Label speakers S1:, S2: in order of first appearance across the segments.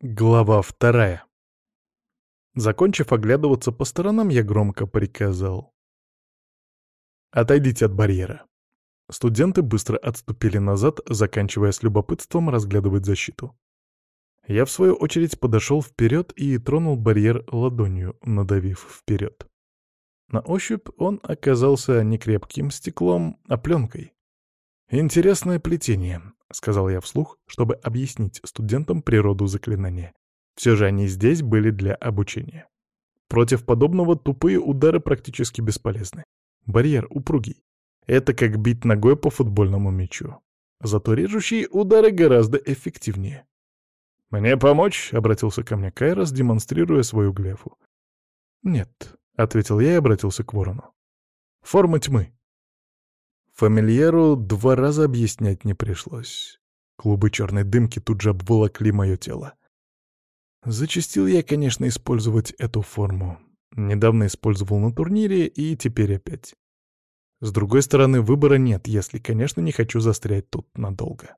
S1: Глава вторая. Закончив оглядываться по сторонам, я громко приказал. «Отойдите от барьера». Студенты быстро отступили назад, заканчивая с любопытством разглядывать защиту. Я, в свою очередь, подошел вперед и тронул барьер ладонью, надавив вперед. На ощупь он оказался не крепким стеклом, а пленкой. Интересное плетение, — сказал я вслух, чтобы объяснить студентам природу заклинания. Все же они здесь были для обучения. Против подобного тупые удары практически бесполезны. Барьер упругий. Это как бить ногой по футбольному мячу. Зато режущие удары гораздо эффективнее. «Мне помочь?» — обратился ко мне Кайрос, демонстрируя свою глефу. «Нет», — ответил я и обратился к ворону. «Форма тьмы. Фамильяру два раза объяснять не пришлось. Клубы черной дымки тут же обволокли мое тело. Зачастил я, конечно, использовать эту форму. Недавно использовал на турнире и теперь опять. С другой стороны, выбора нет, если, конечно, не хочу застрять тут надолго.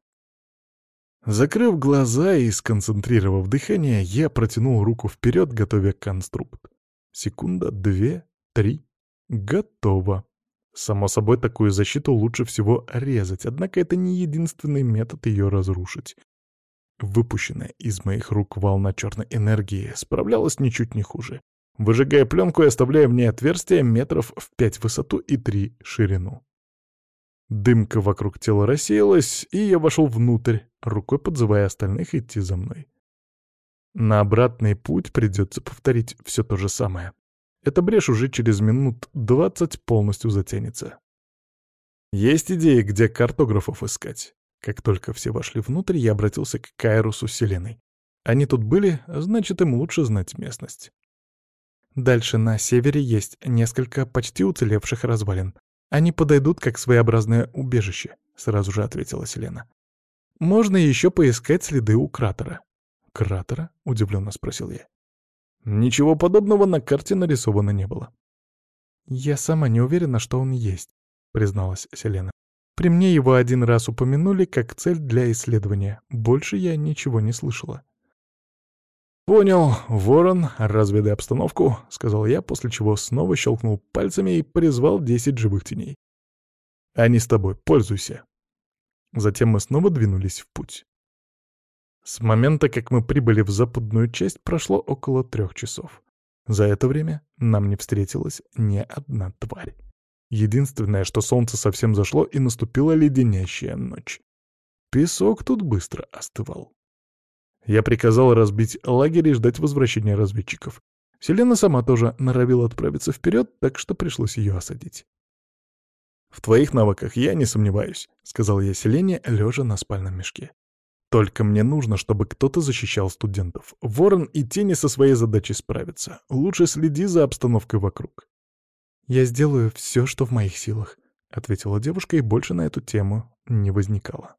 S1: Закрыв глаза и сконцентрировав дыхание, я протянул руку вперед, готовя конструкт. Секунда, две, три. Готово. Само собой, такую защиту лучше всего резать, однако это не единственный метод ее разрушить. Выпущенная из моих рук волна черной энергии справлялась ничуть не хуже, выжигая пленку и оставляя в ней отверстие метров в пять высоту и три ширину. Дымка вокруг тела рассеялась, и я вошел внутрь, рукой подзывая остальных идти за мной. На обратный путь придется повторить все то же самое. Эта брешь уже через минут двадцать полностью затянется. Есть идеи, где картографов искать. Как только все вошли внутрь, я обратился к Кайрусу с. Они тут были, значит, им лучше знать местность. Дальше на севере есть несколько почти уцелевших развалин. Они подойдут как своеобразное убежище, — сразу же ответила Селена. Можно еще поискать следы у кратера. «Кратера?» — удивленно спросил я. Ничего подобного на карте нарисовано не было. «Я сама не уверена, что он есть», — призналась Селена. «При мне его один раз упомянули как цель для исследования. Больше я ничего не слышала». «Понял, ворон, разведай обстановку», — сказал я, после чего снова щелкнул пальцами и призвал десять живых теней. «Они с тобой, пользуйся». Затем мы снова двинулись в путь. С момента, как мы прибыли в западную часть, прошло около трех часов. За это время нам не встретилась ни одна тварь. Единственное, что солнце совсем зашло, и наступила леденящая ночь. Песок тут быстро остывал. Я приказал разбить лагерь и ждать возвращения разведчиков. Селена сама тоже норовила отправиться вперед, так что пришлось ее осадить. «В твоих навыках я не сомневаюсь», — сказал я Селене, лежа на спальном мешке. Только мне нужно, чтобы кто-то защищал студентов. Ворон и Тени со своей задачей справятся. Лучше следи за обстановкой вокруг. «Я сделаю все, что в моих силах», — ответила девушка и больше на эту тему не возникала.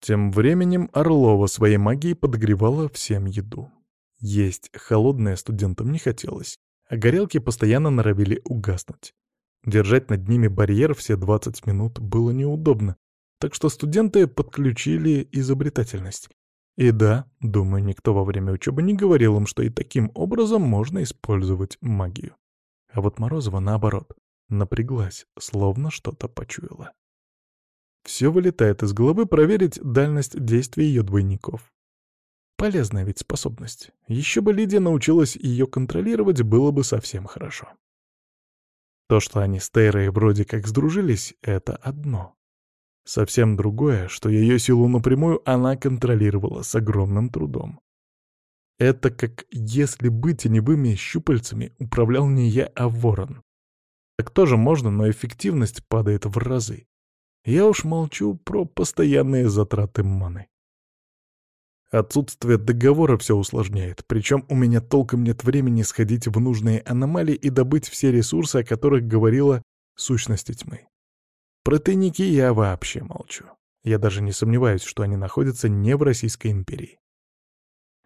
S1: Тем временем Орлова своей магией подогревала всем еду. Есть холодное студентам не хотелось, а горелки постоянно норовили угаснуть. Держать над ними барьер все 20 минут было неудобно, так что студенты подключили изобретательность. И да, думаю, никто во время учебы не говорил им, что и таким образом можно использовать магию. А вот Морозова, наоборот, напряглась, словно что-то почуяла. Все вылетает из головы проверить дальность действия ее двойников. Полезная ведь способность. Еще бы Лидия научилась ее контролировать, было бы совсем хорошо. То, что они с Тейрой вроде как сдружились, — это одно. Совсем другое, что ее силу напрямую она контролировала с огромным трудом. Это как если бы теневыми щупальцами управлял не я, а ворон. Так тоже можно, но эффективность падает в разы. Я уж молчу про постоянные затраты маны. Отсутствие договора все усложняет, причем у меня толком нет времени сходить в нужные аномалии и добыть все ресурсы, о которых говорила сущность тьмы. Про тайники я вообще молчу. Я даже не сомневаюсь, что они находятся не в Российской империи.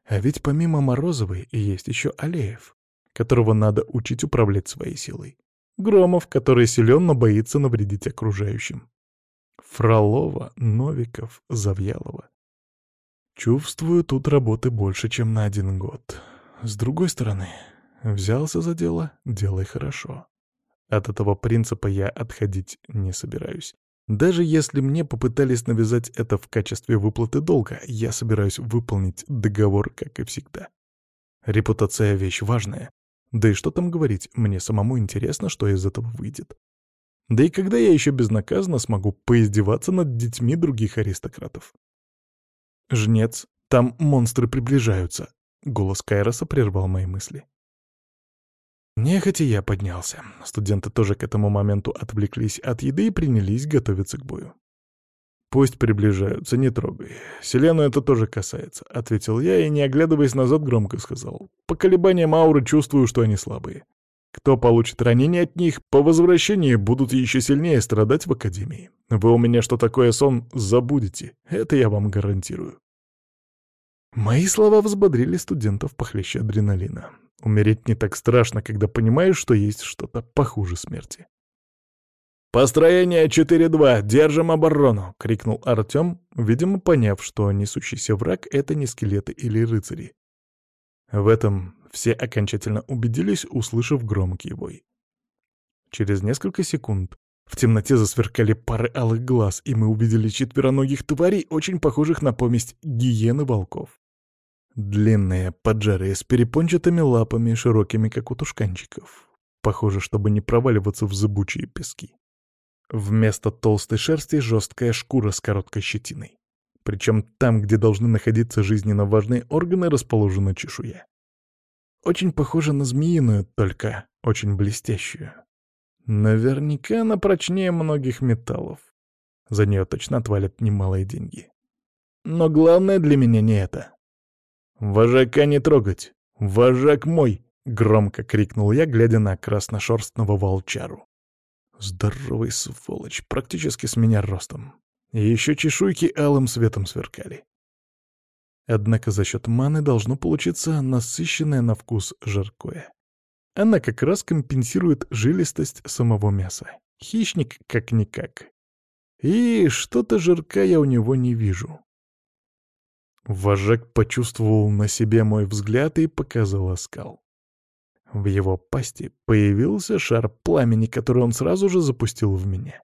S1: А ведь помимо Морозовой есть еще Алеев, которого надо учить управлять своей силой. Громов, который силен, но боится навредить окружающим. Фролова, Новиков, Завьялова. Чувствую, тут работы больше, чем на один год. С другой стороны, взялся за дело — делай хорошо. От этого принципа я отходить не собираюсь. Даже если мне попытались навязать это в качестве выплаты долга, я собираюсь выполнить договор, как и всегда. Репутация — вещь важная. Да и что там говорить, мне самому интересно, что из этого выйдет. Да и когда я еще безнаказанно смогу поиздеваться над детьми других аристократов? «Жнец, там монстры приближаются», — голос Кайроса прервал мои мысли. Нехотя я поднялся. Студенты тоже к этому моменту отвлеклись от еды и принялись готовиться к бою. «Пусть приближаются, не трогай. Селену это тоже касается», — ответил я и, не оглядываясь назад, громко сказал. «По колебаниям ауры чувствую, что они слабые. Кто получит ранение от них, по возвращении будут еще сильнее страдать в Академии. Вы у меня что такое сон забудете, это я вам гарантирую». Мои слова взбодрили студентов похлеще адреналина. Умереть не так страшно, когда понимаешь, что есть что-то похуже смерти. «Построение 4-2! Держим оборону!» — крикнул Артем, видимо, поняв, что несущийся враг — это не скелеты или рыцари. В этом все окончательно убедились, услышав громкий вой. Через несколько секунд в темноте засверкали пары алых глаз, и мы увидели четвероногих тварей, очень похожих на поместь гиены волков. Длинные, поджарые, с перепончатыми лапами, широкими, как у тушканчиков. Похоже, чтобы не проваливаться в зыбучие пески. Вместо толстой шерсти жесткая шкура с короткой щетиной. Причем там, где должны находиться жизненно важные органы, расположена чешуя. Очень похожа на змеиную, только очень блестящую. Наверняка она прочнее многих металлов. За нее точно отвалят немалые деньги. Но главное для меня не это. «Вожака не трогать! Вожак мой!» — громко крикнул я, глядя на красношерстного волчару. Здоровый сволочь, практически с меня ростом. И еще чешуйки алым светом сверкали. Однако за счет маны должно получиться насыщенное на вкус жаркое. Она как раз компенсирует жилистость самого мяса. Хищник как-никак. И что-то жиркое у него не вижу. Вожак почувствовал на себе мой взгляд и показал оскал. В его пасти появился шар пламени, который он сразу же запустил в меня.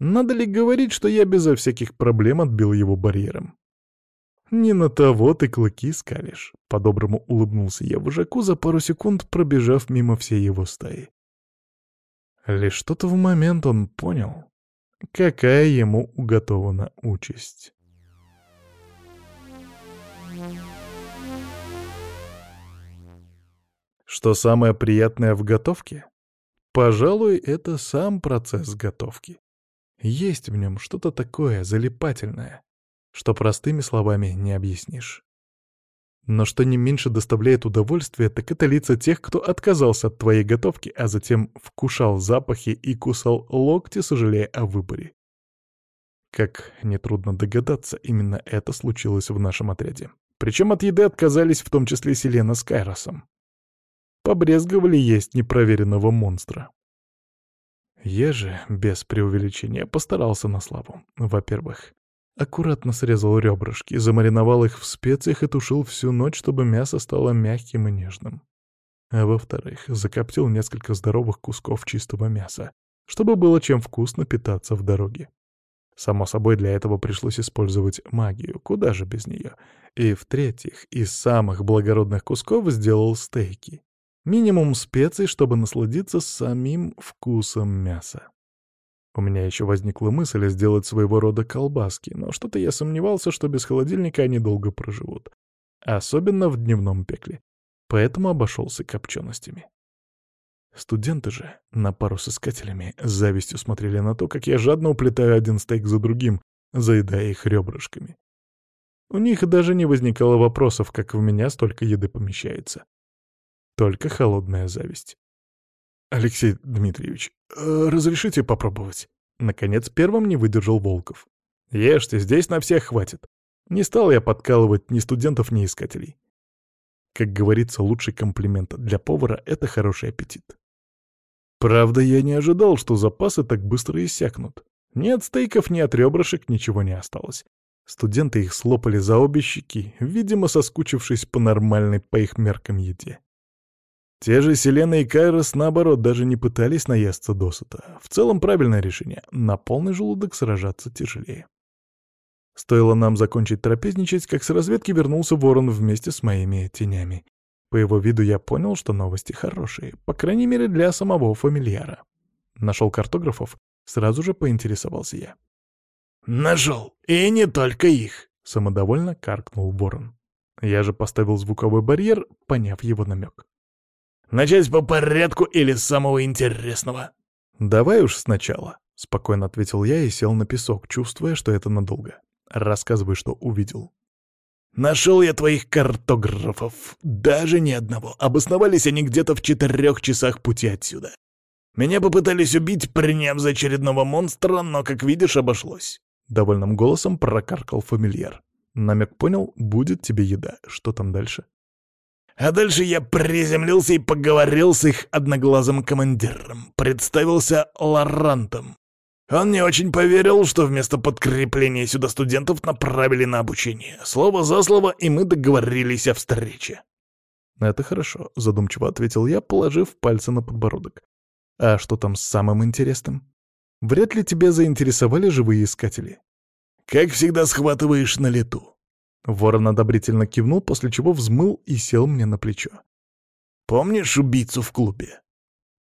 S1: Надо ли говорить, что я безо всяких проблем отбил его барьером? «Не на того ты клыки скалишь», — по-доброму улыбнулся я вожаку за пару секунд, пробежав мимо всей его стаи. Лишь что-то в момент он понял, какая ему уготована участь. Что самое приятное в готовке? Пожалуй, это сам процесс готовки. Есть в нем что-то такое залипательное, что простыми словами не объяснишь. Но что не меньше доставляет удовольствие, так это лица тех, кто отказался от твоей готовки, а затем вкушал запахи и кусал локти, сожалея о выборе. Как нетрудно догадаться, именно это случилось в нашем отряде. Причем от еды отказались в том числе Селена с Кайросом. Побрезговали есть непроверенного монстра. Я же, без преувеличения, постарался на славу. Во-первых, аккуратно срезал ребрышки, замариновал их в специях и тушил всю ночь, чтобы мясо стало мягким и нежным. А во-вторых, закоптил несколько здоровых кусков чистого мяса, чтобы было чем вкусно питаться в дороге. Само собой, для этого пришлось использовать магию, куда же без нее. И в-третьих, из самых благородных кусков сделал стейки. Минимум специй, чтобы насладиться самим вкусом мяса. У меня еще возникла мысль сделать своего рода колбаски, но что-то я сомневался, что без холодильника они долго проживут. Особенно в дневном пекле. Поэтому обошелся копченостями. Студенты же, на пару с искателями, с завистью смотрели на то, как я жадно уплетаю один стейк за другим, заедая их ребрышками. У них даже не возникало вопросов, как в меня столько еды помещается. Только холодная зависть. «Алексей Дмитриевич, разрешите попробовать?» Наконец первым не выдержал Волков. «Ешьте, здесь на всех хватит. Не стал я подкалывать ни студентов, ни искателей. Как говорится, лучший комплимент для повара — это хороший аппетит. Правда, я не ожидал, что запасы так быстро иссякнут. Ни от стейков, ни от ребрышек ничего не осталось. Студенты их слопали за обе щеки, видимо, соскучившись по нормальной по их меркам еде. Те же Селена и Кайрос, наоборот, даже не пытались наесться досыта. В целом правильное решение. На полный желудок сражаться тяжелее. Стоило нам закончить трапезничать, как с разведки вернулся ворон вместе с моими тенями. По его виду я понял, что новости хорошие, по крайней мере для самого фамильяра. Нашел картографов, сразу же поинтересовался я.
S2: «Нашел, и не только их», —
S1: самодовольно каркнул ворон. Я же поставил звуковой барьер, поняв его намек.
S2: «Начать по порядку или с самого интересного?»
S1: «Давай уж сначала», — спокойно ответил я и сел на песок, чувствуя, что это надолго. Рассказывай, что увидел.
S2: Нашел я твоих картографов. Даже ни одного. Обосновались они где-то в четырех часах пути отсюда. Меня попытались убить, приняв за очередного монстра, но, как видишь, обошлось.
S1: — довольным голосом прокаркал фамильяр. Намек понял, будет тебе еда. Что там дальше?
S2: А дальше я приземлился и поговорил с их одноглазым командиром. Представился Лорантом. Он не очень поверил, что вместо подкрепления сюда студентов направили на обучение. Слово за слово, и мы договорились о встрече.
S1: «Это хорошо», — задумчиво ответил я, положив пальцы на подбородок. «А что там с самым интересным?» Вряд ли тебя заинтересовали живые искатели.
S2: Как всегда схватываешь на лету.
S1: Ворон одобрительно кивнул, после чего взмыл и сел мне на плечо.
S2: «Помнишь убийцу в клубе?»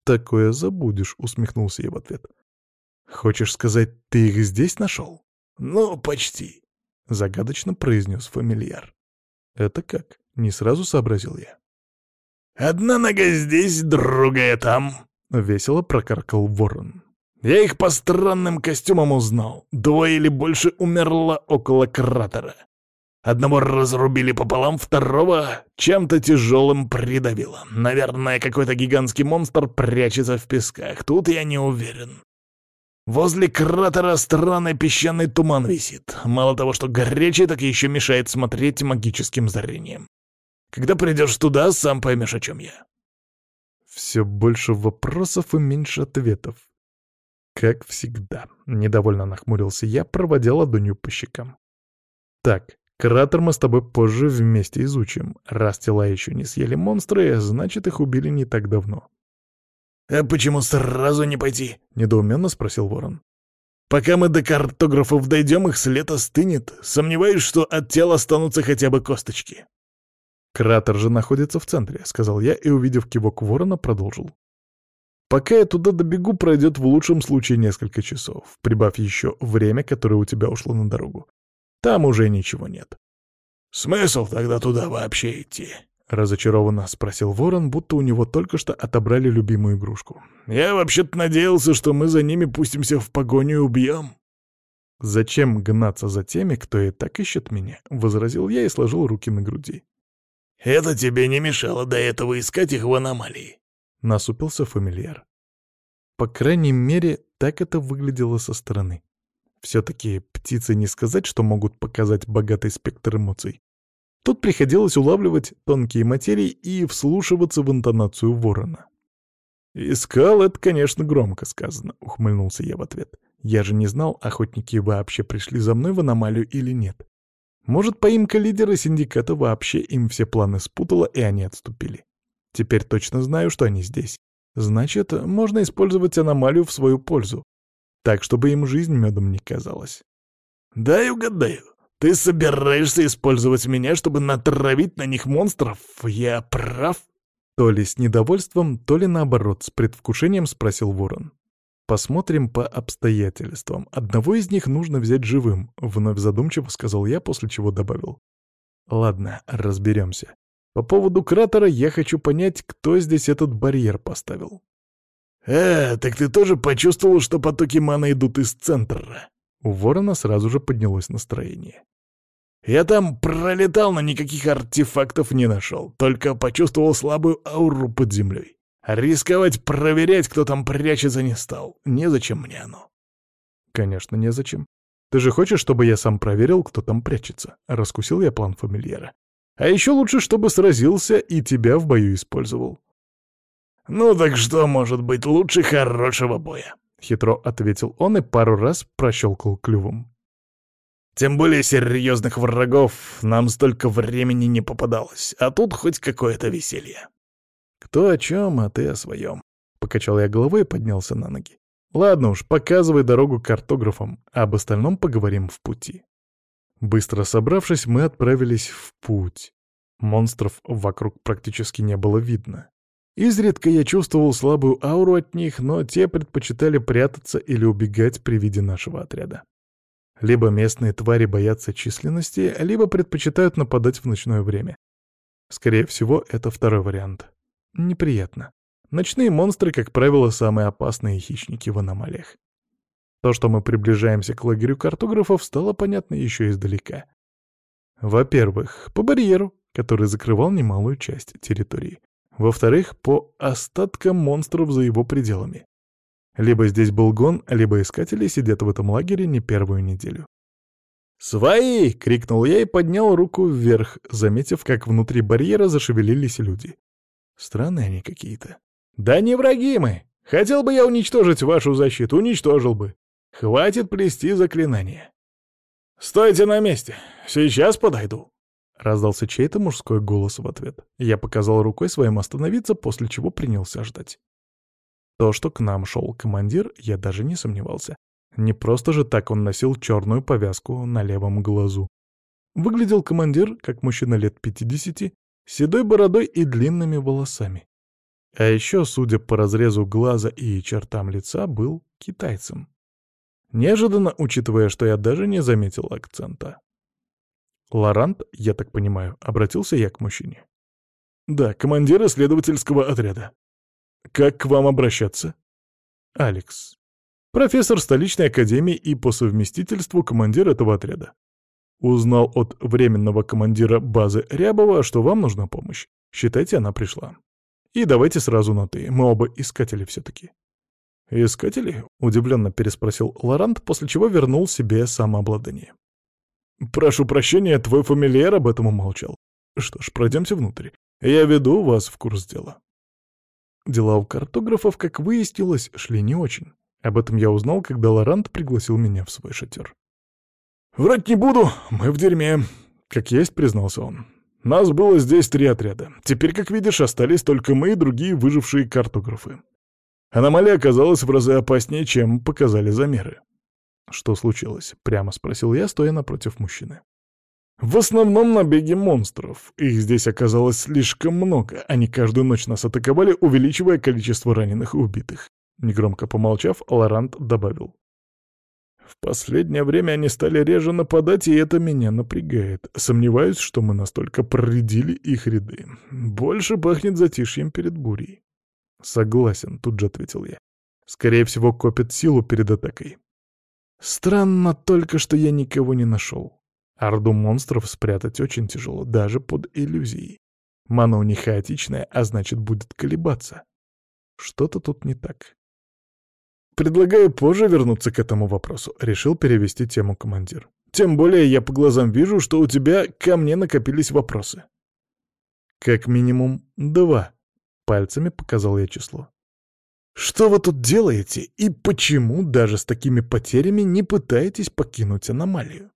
S1: «Такое забудешь», — усмехнулся я в ответ. «Хочешь сказать, ты их здесь нашел?»
S2: «Ну, почти», —
S1: загадочно произнес фамильяр. «Это как?» — не сразу сообразил я.
S2: «Одна нога здесь, другая там», — весело прокаркал ворон. Я их по странным костюмам узнал. Двое или больше умерло около кратера. Одного разрубили пополам, второго чем-то тяжелым придавило. Наверное, какой-то гигантский монстр прячется в песках. Тут я не уверен. Возле кратера странный песчаный туман висит. Мало того, что горячий, так еще мешает смотреть магическим зрением. Когда придешь туда, сам поймешь, о чем я.
S1: Все больше вопросов и меньше ответов. Как всегда, недовольно нахмурился я, проводя ладонью по щекам. Так, кратер мы с тобой позже вместе изучим. Раз тела еще не съели монстры, значит, их убили не так давно.
S2: «А почему сразу не пойти?»
S1: — недоуменно спросил ворон.
S2: «Пока мы до картографов дойдем, их след остынет. Сомневаюсь, что от тела останутся хотя бы косточки».
S1: «Кратер же находится в центре», — сказал я и, увидев кивок ворона, продолжил. Пока я туда добегу, пройдет в лучшем случае несколько часов, прибавь еще время, которое у тебя ушло на дорогу. Там уже ничего нет.
S2: «Смысл тогда туда вообще идти?»
S1: — разочарованно спросил Ворон, будто у него только что отобрали любимую игрушку.
S2: «Я вообще-то надеялся, что мы за ними пустимся в погоню и убьем».
S1: «Зачем гнаться за теми, кто и так ищет меня?» — возразил я и сложил руки на груди.
S2: «Это тебе не мешало до этого искать их в аномалии.
S1: — насупился фамильяр. По крайней мере, так это выглядело со стороны. Все-таки птицы не сказать, что могут показать богатый спектр эмоций. Тут приходилось улавливать тонкие материи и вслушиваться в интонацию ворона. «Искал — это, конечно, громко сказано», — ухмыльнулся я в ответ. «Я же не знал, охотники вообще пришли за мной в аномалию или нет. Может, поимка лидера синдиката вообще им все планы спутала, и они отступили. Теперь точно знаю, что они здесь. Значит, можно использовать аномалию в свою пользу. Так, чтобы им жизнь медом не казалась.
S2: «Дай угадаю. Ты собираешься использовать меня, чтобы натравить на них монстров? Я прав?»
S1: То ли с недовольством, то ли наоборот, с предвкушением спросил Ворон. «Посмотрим по обстоятельствам. Одного из них нужно взять живым», — вновь задумчиво сказал я, после чего добавил. «Ладно, разберемся. По поводу кратера я хочу понять, кто здесь этот барьер поставил.
S2: «Э, так ты тоже почувствовал, что потоки маны идут из центра?»
S1: У ворона сразу же поднялось настроение.
S2: «Я там пролетал, но никаких артефактов не нашел, только почувствовал слабую ауру под землей. Рисковать проверять, кто там прячется, не стал. Незачем мне оно».
S1: «Конечно, незачем. Ты же хочешь, чтобы я сам проверил, кто там прячется?» Раскусил я план фамильяра. А еще лучше, чтобы сразился и тебя в бою использовал.
S2: «Ну так что может быть лучше хорошего боя?»
S1: — хитро ответил он и пару раз прощелкал клювом.
S2: Тем более серьезных врагов нам столько времени не попадалось, а тут хоть какое-то веселье.
S1: Кто о чем, а ты о своем. Покачал я головой и поднялся на ноги. Ладно уж, показывай дорогу картографам, а об остальном поговорим в пути. Быстро собравшись, мы отправились в путь. Монстров вокруг практически не было видно. Изредка я чувствовал слабую ауру от них, но те предпочитали прятаться или убегать при виде нашего отряда. Либо местные твари боятся численности, либо предпочитают нападать в ночное время. Скорее всего, это второй вариант. Неприятно. Ночные монстры, как правило, самые опасные хищники в аномалиях. То, что мы приближаемся к лагерю картографов, стало понятно еще издалека. Во-первых, по барьеру, который закрывал немалую часть территории. Во-вторых, по остаткам монстров за его пределами. Либо здесь был гон, либо искатели сидят в этом лагере не первую неделю. «Свои!» — крикнул я и поднял руку вверх, заметив, как внутри барьера зашевелились люди. Странные они какие-то. «Да не враги мы! Хотел бы я уничтожить вашу защиту, уничтожил бы. Хватит плести заклинания!» «Стойте на месте! Сейчас подойду!» Раздался чей-то мужской голос в ответ. Я показал рукой своим остановиться, после чего принялся ждать. То, что к нам шел командир, я даже не сомневался. Не просто же так он носил черную повязку на левом глазу. Выглядел командир, как мужчина лет пятидесяти, седой бородой и длинными волосами. А еще, судя по разрезу глаза и чертам лица, был китайцем. Неожиданно, учитывая, что я даже не заметил акцента. Лорант, я так понимаю, обратился я к мужчине. «Да, командир исследовательского отряда. Как к вам обращаться?» «Алекс. Профессор столичной академии и по совместительству командир этого отряда. Узнал от временного командира базы Рябова, что вам нужна помощь. Считайте, она пришла. И давайте сразу на «ты», мы оба искатели все-таки». «Искатели?» — удивленно переспросил Лорант, после чего вернул себе самообладание. «Прошу прощения, твой фамильяр об этом умолчал. Что ж, пройдемте внутрь. Я веду вас в курс дела». Дела у картографов, как выяснилось, шли не очень. Об этом я узнал, когда Лорант пригласил меня в свой шатер. «Врать не буду, мы в дерьме», — как есть признался он. «Нас было здесь три отряда. Теперь, как видишь, остались только мы и другие выжившие картографы. Аномалия оказалась в разы опаснее, чем показали замеры. «Что случилось?» — прямо спросил я, стоя напротив мужчины. «В основном набеги монстров. Их здесь оказалось слишком много. Они каждую ночь нас атаковали, увеличивая количество раненых и убитых». Негромко помолчав, Лорант добавил. «В последнее время они стали реже нападать, и это меня напрягает. Сомневаюсь, что мы настолько проредили их ряды. Больше пахнет затишьем перед бурей». «Согласен», — тут же ответил я. «Скорее всего, копят силу перед атакой. Странно только, что я никого не нашел. Орду монстров спрятать очень тяжело, даже под иллюзией. Мана у них хаотичная, а значит, будет колебаться. Что-то тут не так. Предлагаю позже вернуться к этому вопросу. Решил перевести тему командир. Тем более я по глазам вижу, что у тебя ко мне накопились вопросы. Как минимум два. Пальцами показал я число. Что вы тут делаете и почему даже с такими потерями не пытаетесь покинуть аномалию?